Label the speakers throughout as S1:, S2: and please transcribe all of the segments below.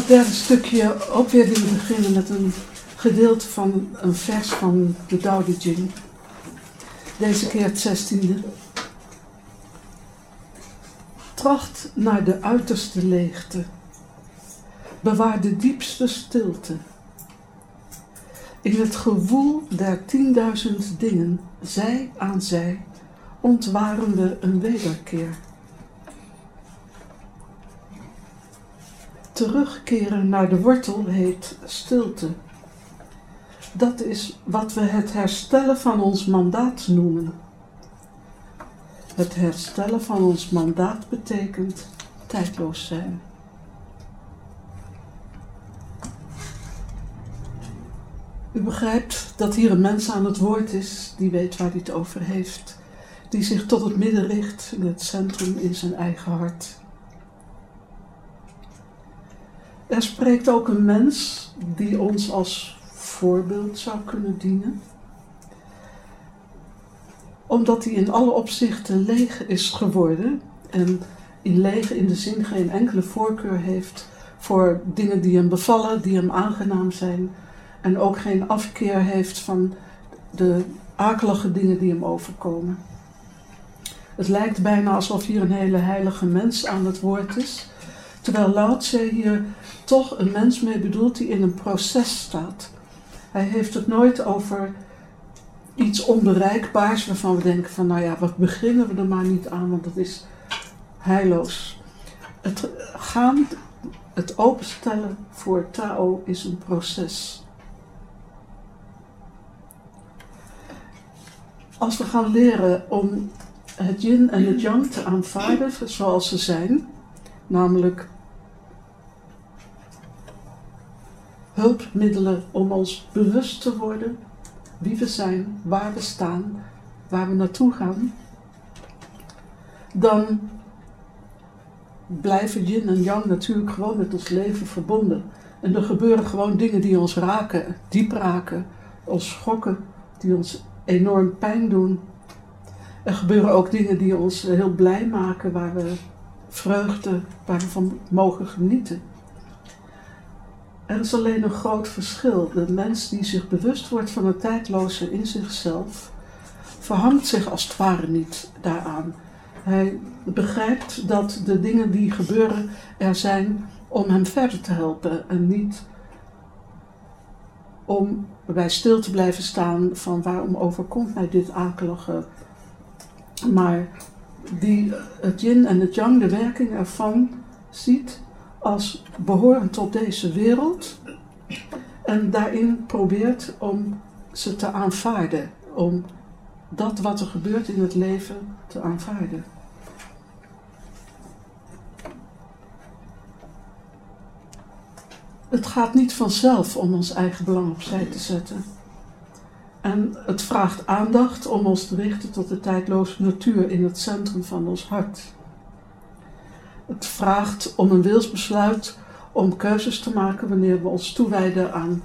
S1: het derde stukje ook weer willen beginnen met een gedeelte van een vers van de Tao Te Ching. Deze keer het zestiende. Tracht naar de uiterste leegte. Bewaar de diepste stilte. In het gewoel der tienduizend dingen, zij aan zij, ontwaren we een wederkeer. Terugkeren naar de wortel heet stilte. Dat is wat we het herstellen van ons mandaat noemen. Het herstellen van ons mandaat betekent tijdloos zijn. U begrijpt dat hier een mens aan het woord is die weet waar hij het over heeft, die zich tot het midden richt in het centrum in zijn eigen hart. Er spreekt ook een mens die ons als voorbeeld zou kunnen dienen, omdat hij in alle opzichten leeg is geworden en in leeg in de zin geen enkele voorkeur heeft voor dingen die hem bevallen, die hem aangenaam zijn en ook geen afkeer heeft van de akelige dingen die hem overkomen. Het lijkt bijna alsof hier een hele heilige mens aan het woord is, terwijl Lao Tse hier toch een mens mee bedoelt die in een proces staat. Hij heeft het nooit over iets onbereikbaars waarvan we denken van nou ja, wat beginnen we er maar niet aan, want dat is heilloos. Het gaan, het openstellen voor Tao is een proces. Als we gaan leren om het yin en het yang te aanvaarden zoals ze zijn, namelijk hulpmiddelen om ons bewust te worden wie we zijn, waar we staan, waar we naartoe gaan, dan blijven yin en yang natuurlijk gewoon met ons leven verbonden. En er gebeuren gewoon dingen die ons raken, diep raken, ons schokken, die ons enorm pijn doen. Er gebeuren ook dingen die ons heel blij maken, waar we vreugde, waar we van mogen genieten. Er is alleen een groot verschil. De mens die zich bewust wordt van het tijdloze in zichzelf, verhangt zich als het ware niet daaraan. Hij begrijpt dat de dingen die gebeuren er zijn om hem verder te helpen en niet om bij stil te blijven staan van waarom overkomt mij dit akelige. Maar die het yin en het yang, de werking ervan, ziet als behorend tot deze wereld en daarin probeert om ze te aanvaarden, om dat wat er gebeurt in het leven te aanvaarden. Het gaat niet vanzelf om ons eigen belang opzij te zetten. En het vraagt aandacht om ons te richten tot de tijdloze natuur in het centrum van ons hart. Het vraagt om een wilsbesluit om keuzes te maken wanneer we ons toewijden aan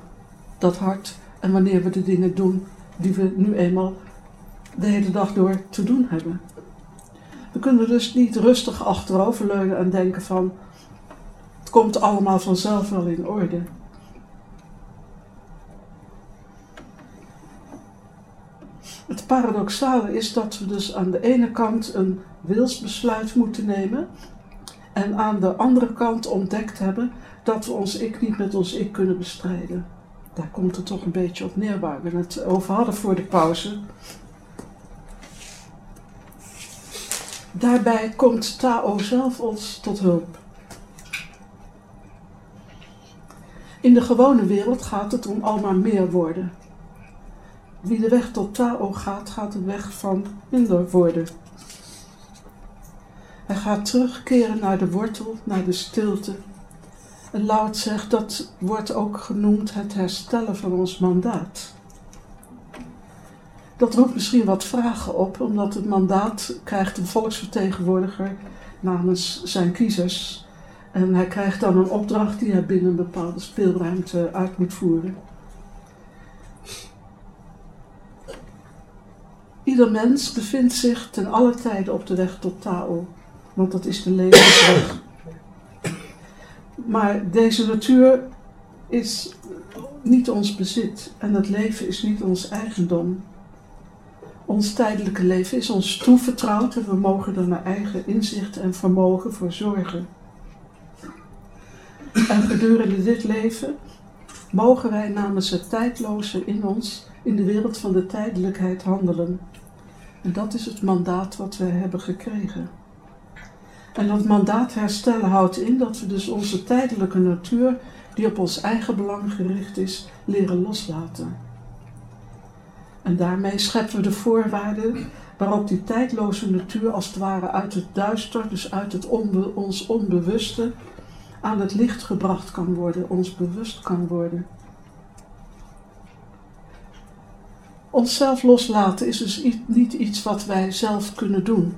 S1: dat hart en wanneer we de dingen doen die we nu eenmaal de hele dag door te doen hebben. We kunnen dus niet rustig achteroverleunen en denken van het komt allemaal vanzelf wel in orde. Het paradoxale is dat we dus aan de ene kant een wilsbesluit moeten nemen en aan de andere kant ontdekt hebben dat we ons ik niet met ons ik kunnen bestrijden. Daar komt het toch een beetje op neer waar we het over hadden voor de pauze. Daarbij komt Tao zelf ons tot hulp. In de gewone wereld gaat het om al maar meer worden. Wie de weg tot Tao gaat, gaat de weg van minder worden. Hij gaat terugkeren naar de wortel, naar de stilte. En Laut zegt dat wordt ook genoemd het herstellen van ons mandaat. Dat roept misschien wat vragen op, omdat het mandaat krijgt een volksvertegenwoordiger namens zijn kiezers. En hij krijgt dan een opdracht die hij binnen een bepaalde speelruimte uit moet voeren. Ieder mens bevindt zich ten alle tijde op de weg tot Tao, want dat is de levensweg. Maar deze natuur is niet ons bezit en het leven is niet ons eigendom. Ons tijdelijke leven is ons toevertrouwd en we mogen er naar eigen inzicht en vermogen voor zorgen. En gedurende dit leven mogen wij namens het tijdloze in ons in de wereld van de tijdelijkheid handelen. En dat is het mandaat wat wij hebben gekregen. En dat mandaat herstellen houdt in dat we dus onze tijdelijke natuur, die op ons eigen belang gericht is, leren loslaten. En daarmee scheppen we de voorwaarden waarop die tijdloze natuur als het ware uit het duister, dus uit het ons onbewuste, aan het licht gebracht kan worden, ons bewust kan worden. Onszelf loslaten is dus niet iets wat wij zelf kunnen doen.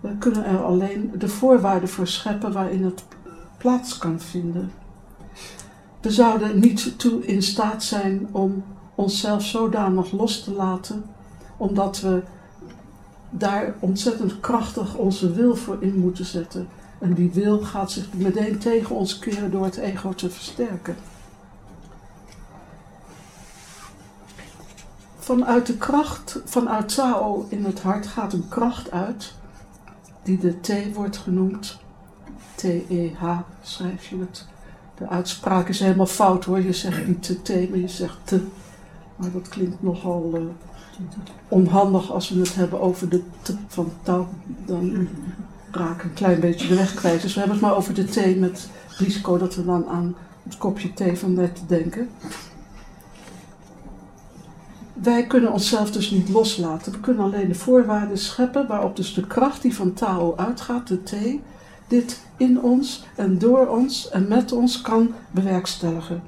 S1: We kunnen er alleen de voorwaarden voor scheppen waarin het plaats kan vinden. We zouden niet toe in staat zijn om onszelf zodanig los te laten, omdat we daar ontzettend krachtig onze wil voor in moeten zetten. En die wil gaat zich meteen tegen ons keren door het ego te versterken. Vanuit de kracht, vanuit Tao in het hart gaat een kracht uit, die de T wordt genoemd. T-E-H schrijf je het. De uitspraak is helemaal fout hoor, je zegt niet T, maar je zegt T. Maar dat klinkt nogal uh, onhandig als we het hebben over de T van Tao. Dan raak een klein beetje de weg kwijt. Dus we hebben het maar over de T met risico dat we dan aan het kopje thee van net denken wij kunnen onszelf dus niet loslaten. We kunnen alleen de voorwaarden scheppen waarop dus de kracht die van Tao uitgaat, de T, dit in ons en door ons en met ons kan bewerkstelligen.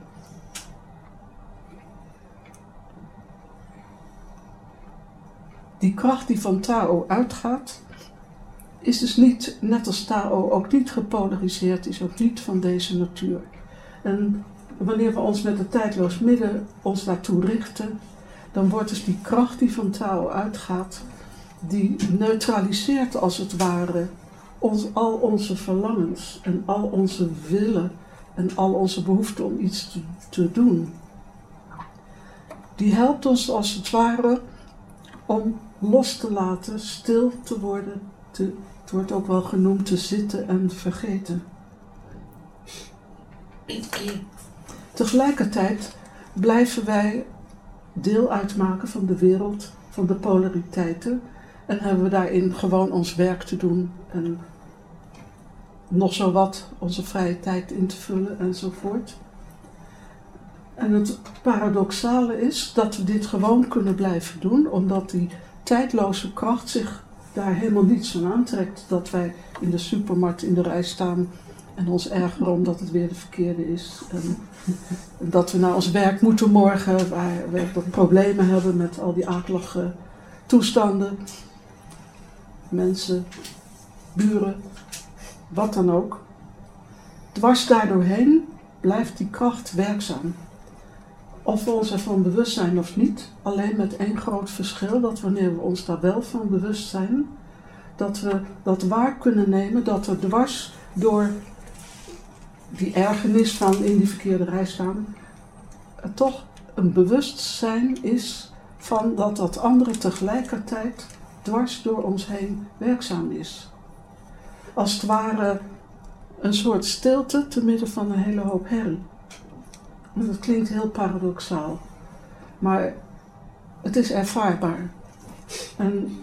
S1: Die kracht die van Tao uitgaat, is dus niet, net als Tao, ook niet gepolariseerd, is ook niet van deze natuur. En wanneer we ons met het tijdloos midden ons naartoe richten, dan wordt dus die kracht die van Tao uitgaat, die neutraliseert als het ware ons, al onze verlangens en al onze willen en al onze behoeften om iets te, te doen. Die helpt ons als het ware om los te laten, stil te worden, te, het wordt ook wel genoemd te zitten en vergeten. Tegelijkertijd blijven wij deel uitmaken van de wereld, van de polariteiten. En hebben we daarin gewoon ons werk te doen en nog zo wat onze vrije tijd in te vullen enzovoort. En het paradoxale is dat we dit gewoon kunnen blijven doen, omdat die tijdloze kracht zich daar helemaal niets van aantrekt. Dat wij in de supermarkt in de rij staan en ons ergeren omdat het weer de verkeerde is. En dat we naar ons werk moeten morgen, waar we problemen hebben met al die akelige toestanden. Mensen, buren, wat dan ook. Dwars daardoorheen blijft die kracht werkzaam. Of we ons ervan bewust zijn of niet, alleen met één groot verschil, dat wanneer we ons daar wel van bewust zijn, dat we dat waar kunnen nemen, dat er dwars door die ergernis van in die verkeerde rij staan, toch een bewustzijn is van dat dat andere tegelijkertijd dwars door ons heen werkzaam is. Als het ware een soort stilte te midden van een hele hoop herrie. Dat klinkt heel paradoxaal, maar het is ervaarbaar. En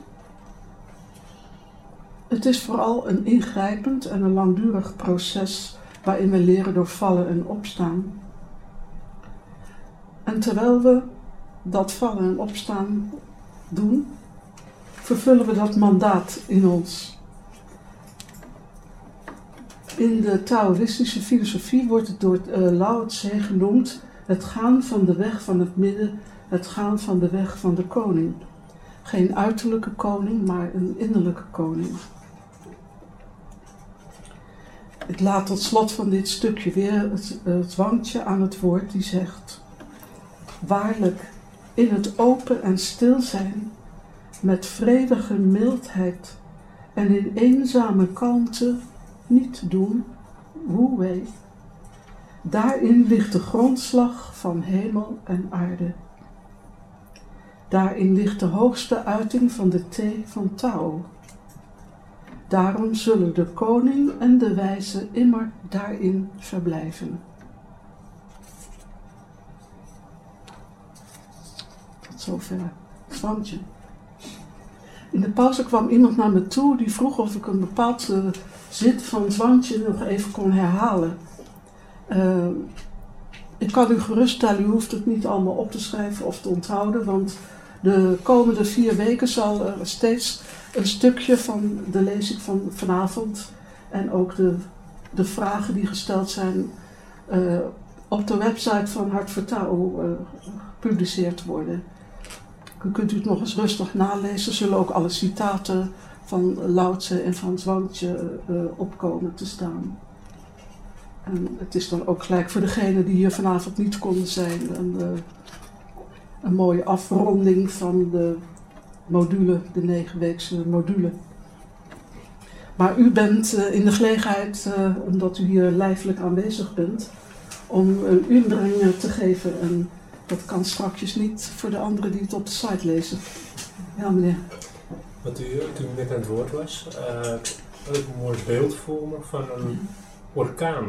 S1: het is vooral een ingrijpend en een langdurig proces waarin we leren door vallen en opstaan. En terwijl we dat vallen en opstaan doen, vervullen we dat mandaat in ons. In de Taoïstische filosofie wordt het door uh, Lao Tse genoemd het gaan van de weg van het midden, het gaan van de weg van de koning. Geen uiterlijke koning, maar een innerlijke koning. Ik laat tot slot van dit stukje weer het, het wangtje aan het woord die zegt: Waarlijk, in het open en stil zijn met vredige mildheid en in eenzame kalmte niet doen, hoe wij. Daarin ligt de grondslag van hemel en aarde. Daarin ligt de hoogste uiting van de thee van Tao. Daarom zullen de koning en de wijze immer daarin verblijven. Tot zover Swantje. In de pauze kwam iemand naar me toe die vroeg of ik een bepaald uh, zit van Zwantje nog even kon herhalen. Uh, ik kan u geruststellen, u hoeft het niet allemaal op te schrijven of te onthouden, want de komende vier weken zal er steeds een stukje van de lezing van vanavond en ook de, de vragen die gesteld zijn uh, op de website van Hart Vertrouwen uh, gepubliceerd worden. Dan kunt u het nog eens rustig nalezen. Zullen ook alle citaten van Lautse en van Zwantje uh, opkomen te staan. En het is dan ook gelijk voor degenen die hier vanavond niet konden zijn uh, een mooie afronding van de module, de negenweekse module. Maar u bent uh, in de gelegenheid, omdat u hier lijfelijk aanwezig bent, om een inbreng te geven. En dat kan straks niet voor de anderen die het op de site lezen. Ja, meneer.
S2: Wat u, toen u net aan het woord was, uh, had ik een mooi beeld voor me van een orkaan.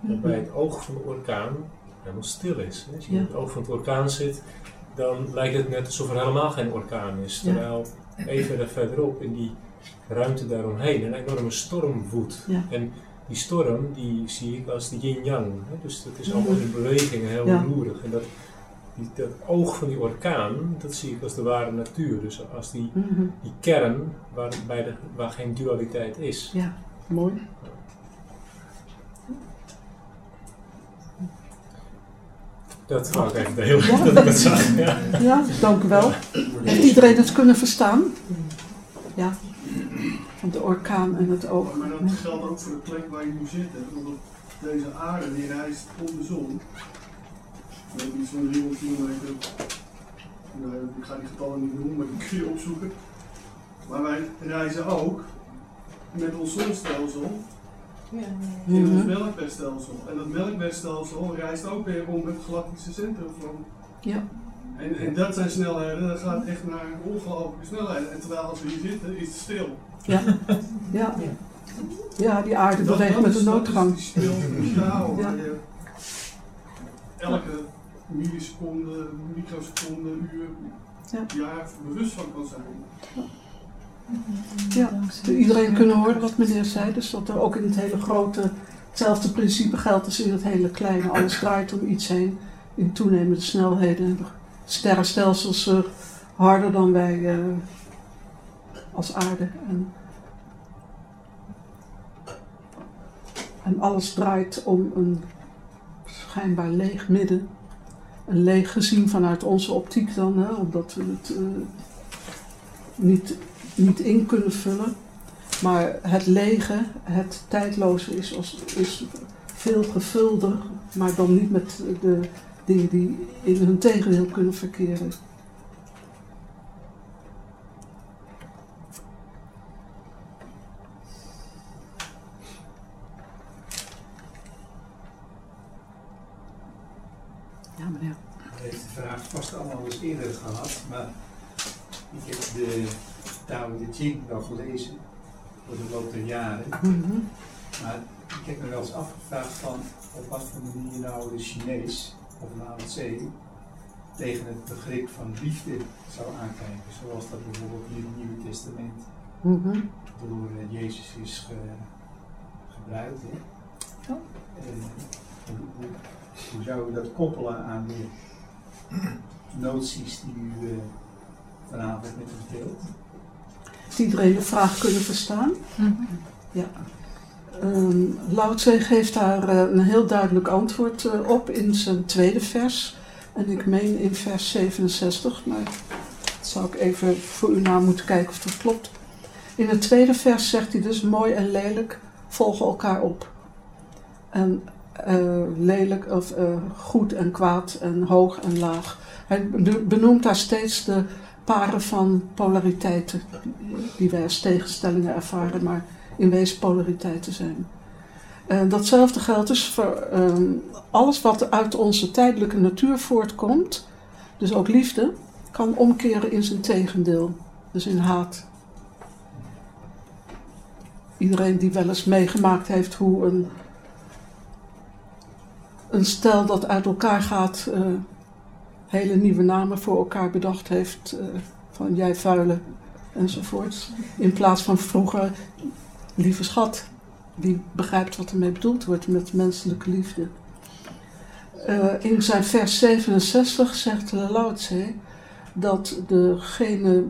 S2: Bij het oog van de orkaan helemaal stil is. Als je ja. in het oog van het orkaan zit, dan lijkt het net alsof er helemaal geen orkaan is. Terwijl ja. even verderop in die ruimte daaromheen een enorme storm woedt.
S1: Ja.
S2: En die storm die zie ik als de yin-yang. Dus dat is allemaal in beweging heel ja. roerig. En dat, die, dat oog van die orkaan, dat zie ik als de ware natuur. Dus als die,
S1: mm -hmm.
S2: die kern waar, bij de, waar geen dualiteit is.
S1: Ja, mooi.
S2: Dat wou ik even de hele ja. dat ik dat zag. Ja.
S1: ja, dank u wel. Heeft iedereen het kunnen verstaan? Ja van de orkaan en het oog.
S3: Maar dat geldt ook voor de plek waar je nu zit. Hè? Omdat deze aarde die reist om de zon. We hebben iets van 300 kilometer. Nou, ik ga die getallen niet noemen, maar die kun je opzoeken. Maar wij reizen ook met ons zonstelsel in ons melkwegstelsel. En dat melkwegstelsel reist ook weer om het galactische centrum van.
S1: Ja.
S3: En, en dat zijn snelheden, dat gaat echt naar ongelooflijke snelheden. En terwijl als we hier zitten, is het stil.
S1: Ja, ja. ja die aarde beweegt met een noodgang.
S3: Dat is die stil ja. je elke milliseconde, microseconde, uur,
S1: ja.
S3: jaar bewust van kan zijn.
S1: Ja, iedereen kunnen horen wat meneer zei, dus dat er ook in het hele grote hetzelfde principe geldt als in het hele kleine. Alles draait om iets heen in toenemende snelheden. Sterrenstelsels harder dan wij uh, als aarde. En, en alles draait om een schijnbaar leeg midden. Een leeg gezien vanuit onze optiek dan, hè, omdat we het uh, niet, niet in kunnen vullen. Maar het lege, het tijdloze is, is veel gevulder, maar dan niet met de dingen die in hun tegendeel kunnen verkeren. Ja, meneer.
S4: Ik heb de vraag vast allemaal eens eerder gehad, maar ik heb de Tao de Ching wel gelezen voor de loop der jaren.
S1: Mm -hmm.
S4: Maar ik heb me wel eens afgevraagd van op wat voor manier nou de Chinees of Lao Tse tegen het begrip van liefde zou aankijken, zoals dat bijvoorbeeld in het Nieuwe Testament
S1: mm -hmm.
S4: door uh, Jezus is ge, gebruikt. Hè? Uh, hoe, hoe, hoe, zou u dat koppelen aan de noties die u uh, vanavond met ons deelt?
S1: Iedereen de vraag kunnen verstaan?
S5: Mm -hmm.
S1: Ja. Um, geeft daar uh, een heel duidelijk antwoord uh, op in zijn tweede vers. En ik meen in vers 67, maar dat zou ik even voor u na moeten kijken of dat klopt. In het tweede vers zegt hij dus mooi en lelijk volgen elkaar op. En uh, lelijk of goed en kwaad en hoog en laag. Hij benoemt daar steeds de paren van polariteiten, die wij als tegenstellingen ervaren, maar in wezen polariteiten zijn. Uh, datzelfde geldt dus voor uh, alles wat uit onze tijdelijke natuur voortkomt, dus ook liefde, kan omkeren in zijn tegendeel, dus in haat. Iedereen die wel eens meegemaakt heeft hoe een, een stel dat uit elkaar gaat, uh, hele nieuwe namen voor elkaar bedacht heeft, uh, van jij vuile enzovoort. In plaats van vroeger, lieve schat, die begrijpt wat ermee bedoeld wordt met menselijke liefde. Uh, in zijn vers 67 zegt Tse dat degene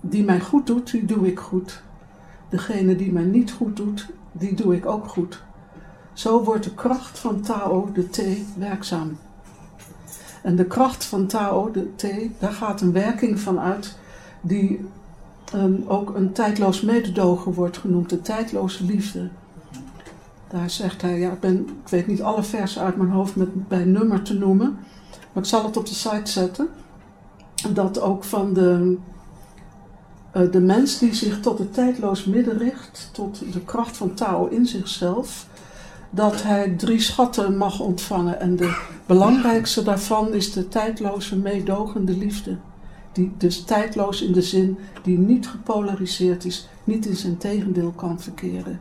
S1: die mij goed doet, die doe ik goed. Degene die mij niet goed doet, die doe ik ook goed. Zo wordt de kracht van Tao, de T, werkzaam. En de kracht van Tao, de T, daar gaat een werking van uit die um, ook een tijdloos mededogen wordt genoemd, de tijdloze liefde. Daar zegt hij, ja, ik, ben, ik weet niet alle versen uit mijn hoofd met, bij nummer te noemen, maar ik zal het op de site zetten. Dat ook van de, uh, de mens die zich tot het tijdloos midden richt, tot de kracht van Tao in zichzelf, dat hij drie schatten mag ontvangen. En de belangrijkste daarvan is de tijdloze meedogende liefde. Die dus tijdloos in de zin die niet gepolariseerd is, niet in zijn tegendeel kan verkeren.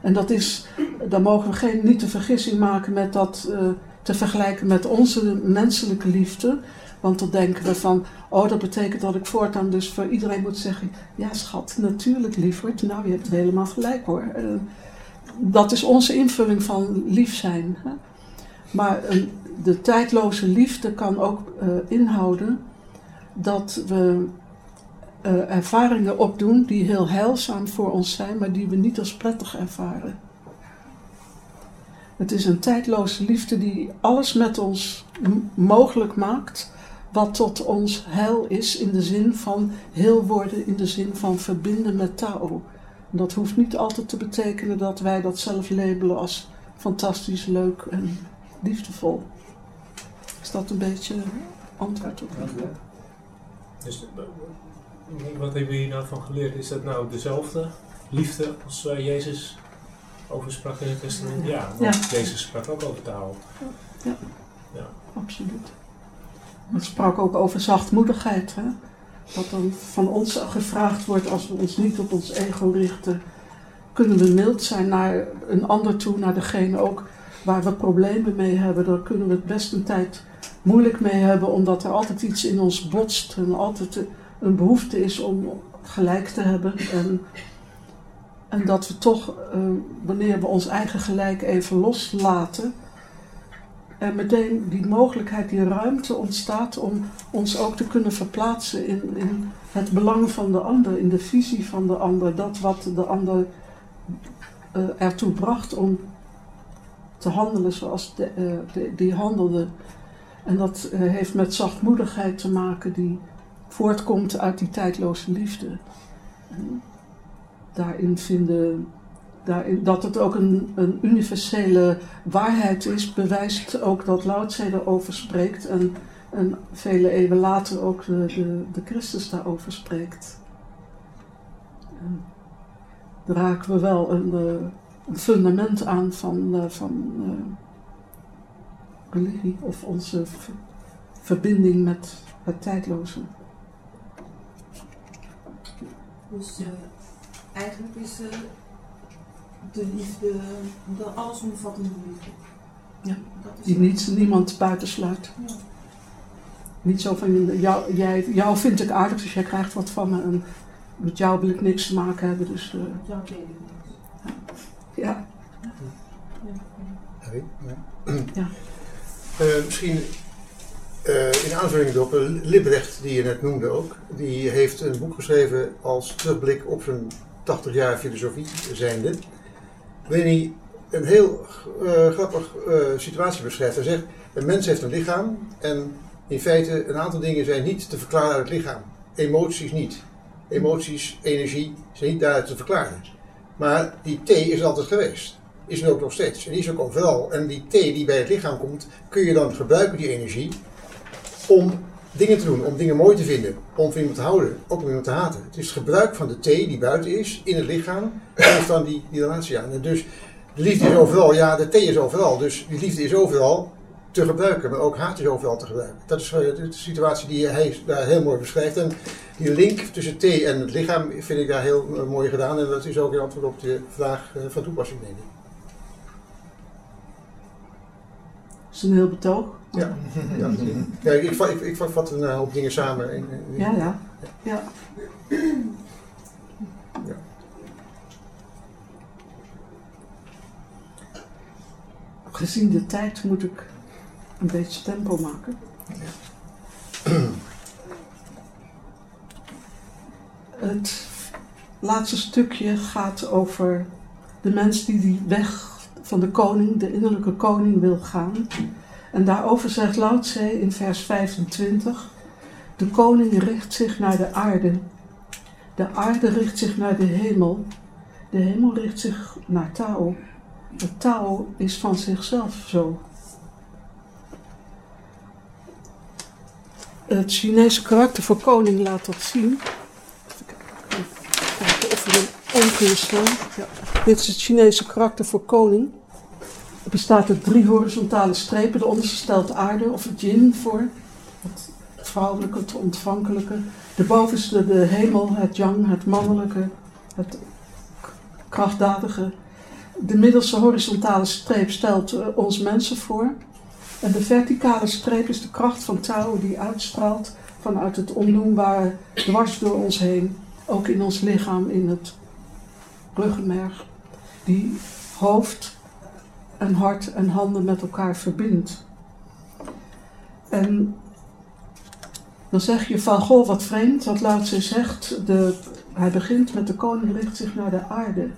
S1: En dat is, daar mogen we geen, niet de vergissing maken met dat uh, te vergelijken met onze menselijke liefde. Want dan denken we van, oh dat betekent dat ik voortaan dus voor iedereen moet zeggen, ja schat, natuurlijk lieverd, nou je hebt helemaal gelijk hoor. Uh, dat is onze invulling van lief zijn. Hè? Maar een, de tijdloze liefde kan ook uh, inhouden dat we uh, ervaringen opdoen die heel heilzaam voor ons zijn, maar die we niet als prettig ervaren. Het is een tijdloze liefde die alles met ons mogelijk maakt, wat tot ons heil is in de zin van heel worden, in de zin van verbinden met Tao. Dat hoeft niet altijd te betekenen dat wij dat zelf labelen als fantastisch, leuk en liefdevol. Is dat een beetje antwoord op dat?
S2: Dus wat hebben we hier nou van geleerd? Is dat nou dezelfde liefde als waar Jezus over sprak in het testament? Ja, want ja. Jezus sprak ook over taal.
S1: Ja, ja. absoluut. Hij sprak ook over zachtmoedigheid. Hè? Dat dan van ons gevraagd wordt als we ons niet op ons ego richten, kunnen we mild zijn naar een ander toe, naar degene ook waar we problemen mee hebben. Daar kunnen we het best een tijd moeilijk mee hebben, omdat er altijd iets in ons botst en altijd een behoefte is om gelijk te hebben. En, en dat we toch, uh, wanneer we ons eigen gelijk even loslaten, er meteen die mogelijkheid, die ruimte ontstaat om ons ook te kunnen verplaatsen in, in het belang van de ander, in de visie van de ander, dat wat de ander uh, ertoe bracht om te handelen zoals de, de, die handelde. En dat heeft met zachtmoedigheid te maken die voortkomt uit die tijdloze liefde. En daarin vinden dat het ook een, een, universele waarheid is, bewijst ook dat Lao Tse erover spreekt en, vele eeuwen later ook de, de, de Christus daarover spreekt. En daar raken we wel een, eh, een fundament aan van, uh, van uh, religie of onze verbinding met het tijdloze.
S5: Dus eigenlijk is uh, de liefde, de allesomvattende liefde.
S1: Ja, die niet, niemand buitensluit. Ja. Niet zo van, jou, jij, jou vind ik aardig, dus jij krijgt wat van me. En met jou wil ik niks te maken hebben, dus... Uh,
S5: jou weet ik niks.
S1: Ja.
S6: Ja. ja. ja. Uh, misschien uh, in aanvulling op Librecht, die je net noemde ook, die heeft een boek geschreven als terugblik op zijn 80 jaar filosofie zijnde. Hij een heel uh, grappig uh, situatie beschrijft. Hij zegt, een mens heeft een lichaam en in feite een aantal dingen zijn niet te verklaren uit het lichaam. Emoties niet. Emoties, energie zijn niet daaruit te verklaren. Maar die T is altijd geweest. Is er ook nog steeds. En die is ook overal. En die T die bij het lichaam komt, kun je dan gebruiken, die energie, om dingen te doen, om dingen mooi te vinden, om van iemand te houden, ook om iemand te haten. Het is het gebruik van de T die buiten is, in het lichaam, geeft dan die, die relatie aan. En dus de liefde is overal, ja, de T is overal, dus die liefde is overal te gebruiken, maar ook haat is overal te gebruiken. Dat is eh, de situatie die hij daar heel mooi beschrijft. En die link tussen T en het lichaam vind ik daar heel eh, mooi gedaan. En dat is ook in antwoord op de vraag eh, van toepassing, denk ik.
S1: is een heel betoog.
S6: Ja, ja, ja ik, ik, ik, ik vat een hoop dingen samen. in- in-
S1: Ja, ja. ja.
S6: Ja.
S1: Gezien de tijd moet ik een beetje tempo maken. Het laatste stukje gaat over de mens die die weg van de koning, de innerlijke koning, wil gaan. En daarover zegt Lao Tse in vers 25: De koning richt zich naar de aarde. De aarde richt zich naar de hemel. De hemel richt zich naar Tao. Het Tao is van zichzelf zo. Het Chinese karakter voor koning laat dat zien. Even kijken of we hem om. Ja. Dit is het Chinese karakter voor koning. Het bestaat uit drie horizontale strepen. De onderste stelt aarde of het yin voor. Het vrouwelijke, het ontvankelijke. De bovenste de hemel, het yang, het mannelijke, het krachtdadige. De middelste horizontale streep stelt eh, ons mensen voor. En de verticale streep is de kracht van Tao die uitstraalt vanuit het onnoembare dwars door ons heen. Ook in ons lichaam, in het ruggenmerg. Die hoofd en hart en handen met elkaar verbindt. En dan zeg je van, goh, wat vreemd, wat Lao Tse zegt. De, hij begint met de koning richt zich naar de aarde.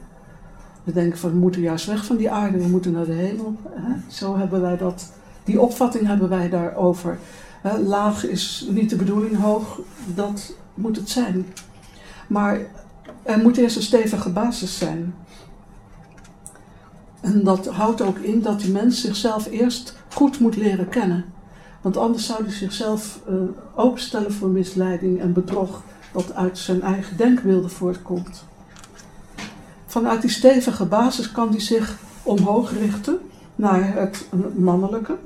S1: We denken van, we moeten juist weg van die aarde, we moeten naar de hemel. Hè? Zo hebben wij dat, die opvatting hebben wij daarover. Hè, laag is niet de bedoeling, hoog, dat moet het zijn. Maar er moet eerst een stevige basis zijn. En dat houdt ook in dat die mens zichzelf eerst goed moet leren kennen. Want anders zou hij zichzelf eh, openstellen voor misleiding en bedrog dat uit zijn eigen denkbeelden voortkomt. Vanuit die stevige basis kan hij zich omhoog richten naar het mannelijke,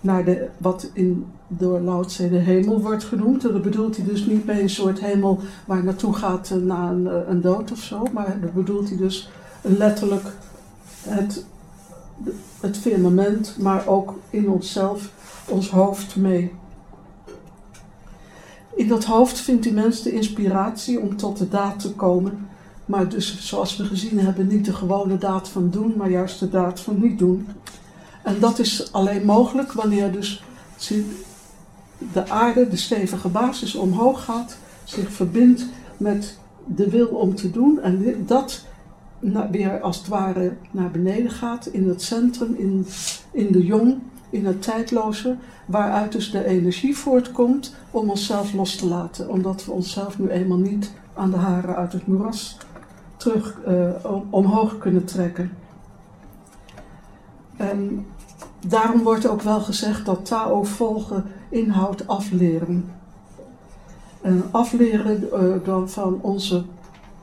S1: naar de, wat in, door Lao de hemel wordt genoemd. En dat bedoelt hij dus niet mee een soort hemel waar naartoe gaat eh, na een, eh, een dood of zo, maar dat bedoelt hij dus letterlijk het, het firmament, maar ook in onszelf, ons hoofd mee. In dat hoofd vindt die mens de inspiratie om tot de daad te komen, maar dus zoals we gezien hebben, niet de gewone daad van doen, maar juist de daad van niet doen. En dat is alleen mogelijk wanneer dus de aarde, de stevige basis, omhoog gaat, zich verbindt met de wil om te doen en dat na- weer als het ware naar beneden gaat in het centrum, in, in de jong, in het tijdloze, waaruit dus de energie voortkomt om onszelf los te laten, omdat we onszelf nu eenmaal niet aan de haren uit het moeras terug eh, om- omhoog kunnen trekken. En daarom wordt ook wel gezegd dat Tao volgen inhoudt afleren. En afleren eh, dan van onze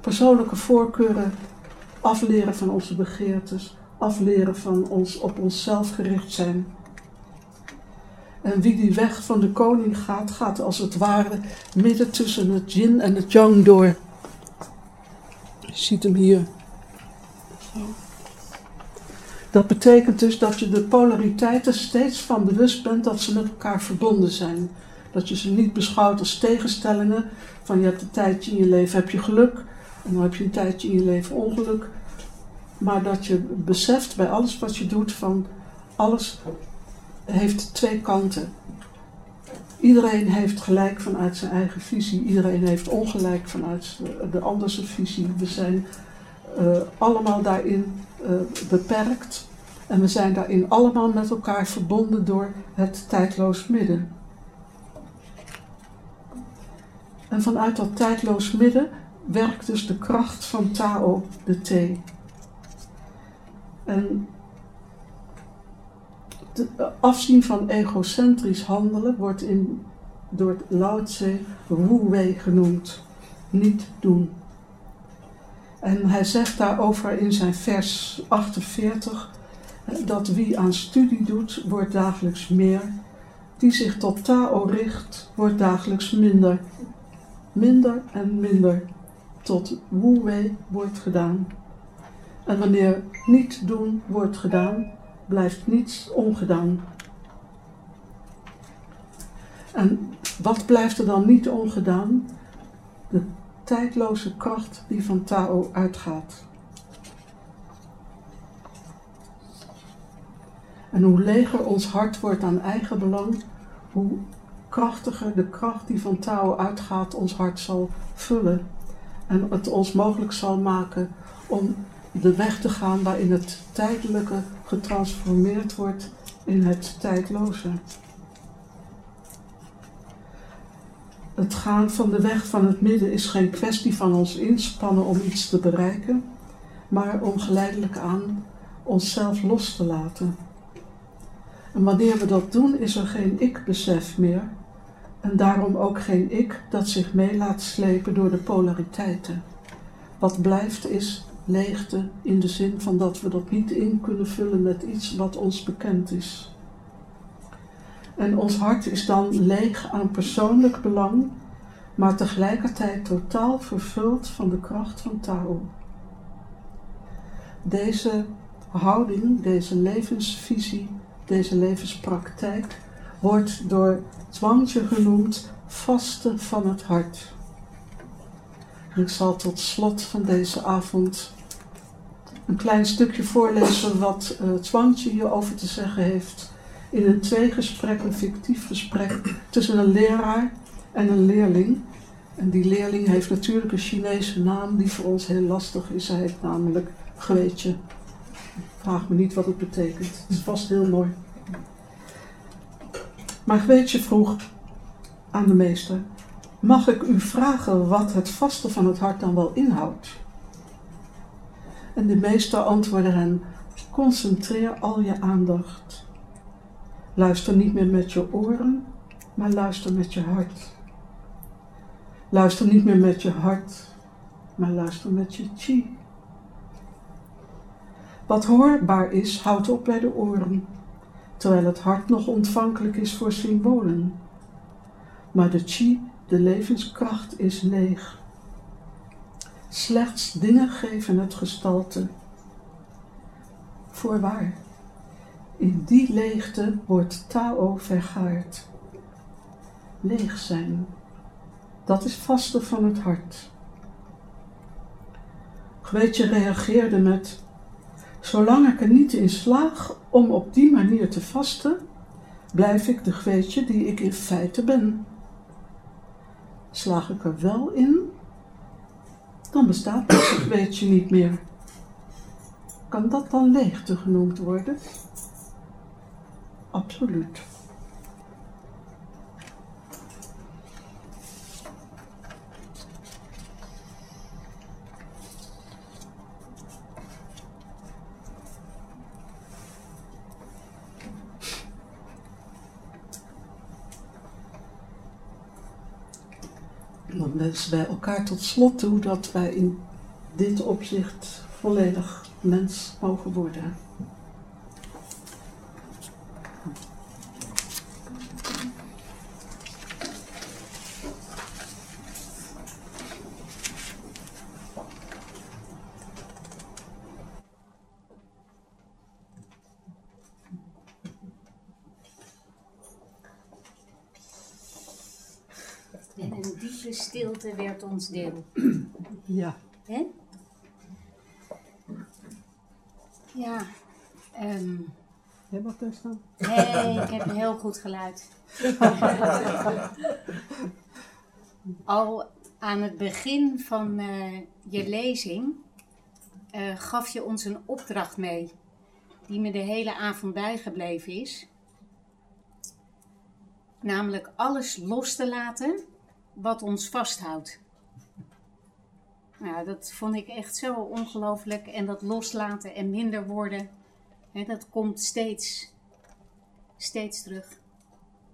S1: persoonlijke voorkeuren, afleren van onze begeertes, afleren van ons op onszelf gericht zijn. En wie die weg van de koning gaat, gaat als het ware midden tussen het yin en het yang door. Je ziet hem hier. Dat betekent dus dat je de polariteiten steeds van bewust bent dat ze met elkaar verbonden zijn. Dat je ze niet beschouwt als tegenstellingen. Van je hebt een tijdje in je leven heb je geluk en dan heb je een tijdje in je leven ongeluk. Maar dat je beseft bij alles wat je doet van alles heeft twee kanten. Iedereen heeft gelijk vanuit zijn eigen visie. Iedereen heeft ongelijk vanuit de andere visie. We zijn eh, allemaal daarin eh, beperkt. En we zijn daarin allemaal met elkaar verbonden door het tijdloos midden. En vanuit dat tijdloos midden werkt dus de kracht van Tao, de T. En het afzien van egocentrisch handelen wordt in door Lao Tse Wu Wei genoemd. Niet doen. En hij zegt daarover in zijn vers 48 dat wie aan studie doet, wordt dagelijks meer. Die zich tot Tao richt, wordt dagelijks minder. Minder en minder. Tot Wu Wei wordt gedaan. En wanneer niet doen wordt gedaan, blijft niets ongedaan. En wat blijft er dan niet ongedaan? De tijdloze kracht die van Tao uitgaat. En hoe leger ons hart wordt aan eigen belang, hoe krachtiger de kracht die van Tao uitgaat ons hart zal vullen. En het ons mogelijk zal maken om de weg te gaan waarin het tijdelijke getransformeerd wordt in het tijdloze. Het gaan van de weg van het midden is geen kwestie van ons inspannen om iets te bereiken, maar om geleidelijk aan onszelf los te laten. En wanneer we dat doen, is er geen ik-besef meer en daarom ook geen ik dat zich mee laat slepen door de polariteiten. Wat blijft is leegte in de zin van dat we dat niet in kunnen vullen met iets wat ons bekend is. En ons hart is dan leeg aan persoonlijk belang, maar tegelijkertijd totaal vervuld van de kracht van Tao. Deze houding, deze levensvisie, deze levenspraktijk wordt door Zhuangzi genoemd vaste van het hart. ik zal tot slot van deze avond een klein stukje voorlezen wat uh, hierover te zeggen heeft in een tweegesprek, een fictief gesprek tussen een leraar en een leerling. En die leerling heeft natuurlijk een Chinese naam die voor ons heel lastig is. Hij heet namelijk Gweetje. Vraag me niet wat het betekent. Het is vast heel mooi. Maar Gweetje vroeg aan de meester: Mag ik u vragen wat het vasten van het hart dan wel inhoudt? En de meester antwoordde hen: Concentreer al je aandacht. Luister niet meer met je oren, maar luister met je hart. Luister niet meer met je hart, maar luister met je chi. Wat hoorbaar is, houdt op bij de oren, terwijl het hart nog ontvankelijk is voor symbolen. Maar de chi, de levenskracht, is leeg. Slechts dingen geven het gestalte. Voorwaar, in die leegte wordt Tao vergaard. Leeg zijn, dat is vasten van het hart. Gweetje reageerde met: Zolang ik er niet in slaag om op die manier te vasten, blijf ik de Gweetje die ik in feite ben. Slaag ik er wel in, dan bestaat dat Gweetje niet meer. Kan dat dan leegte genoemd worden? Absoluut. Wensen wij elkaar tot slot toe dat wij in dit opzicht volledig mens mogen worden.
S7: En een diepe stilte werd ons deel.
S1: Ja.
S7: Hè? Ja. ehm,
S1: Jij mag daar staan.
S7: nee, ik heb een heel goed geluid. Al aan het begin van eh, je lezing eh, gaf je ons een opdracht mee, die me de hele avond bijgebleven is. Namelijk alles los te laten wat ons vasthoudt. Nou, dat vond ik echt zo ongelooflijk. En dat loslaten en minder worden, hè, dat komt steeds, steeds terug.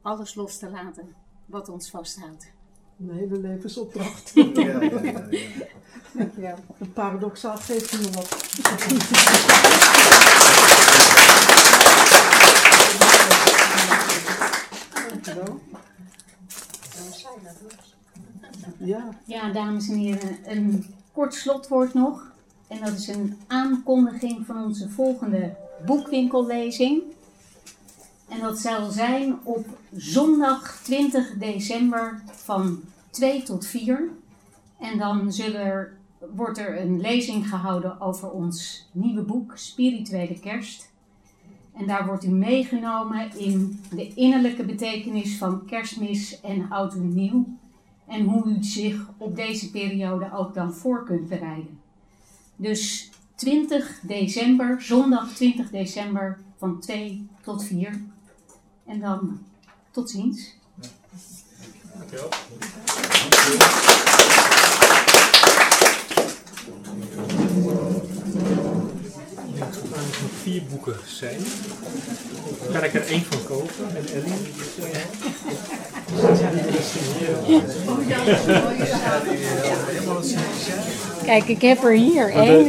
S7: Alles los te laten. wat ons vasthoudt.
S1: Een hele levensopdracht.
S8: Ja, ja, ja, ja.
S7: Dankjewel.
S1: En paradoxaal geeft me wat. Dankjewel. Ja,
S7: Ja, dames en heren, een kort slotwoord nog. En dat is een aankondiging van onze volgende boekwinkellezing. En dat zal zijn op zondag 20 december van 2 tot 4. En dan er, wordt er een lezing gehouden over ons nieuwe boek Spirituele Kerst. En daar wordt u meegenomen in de innerlijke betekenis van kerstmis en oud en nieuw en hoe u zich op deze periode ook dan voor kunt bereiden. Dus 20 december, zondag 20 december van 2 tot 4. En dan tot ziens.
S9: Dankjewel denk dat er nog vier boeken zijn. Kan ik er één van kopen? En Ellie?
S7: Kijk, ik heb er hier één.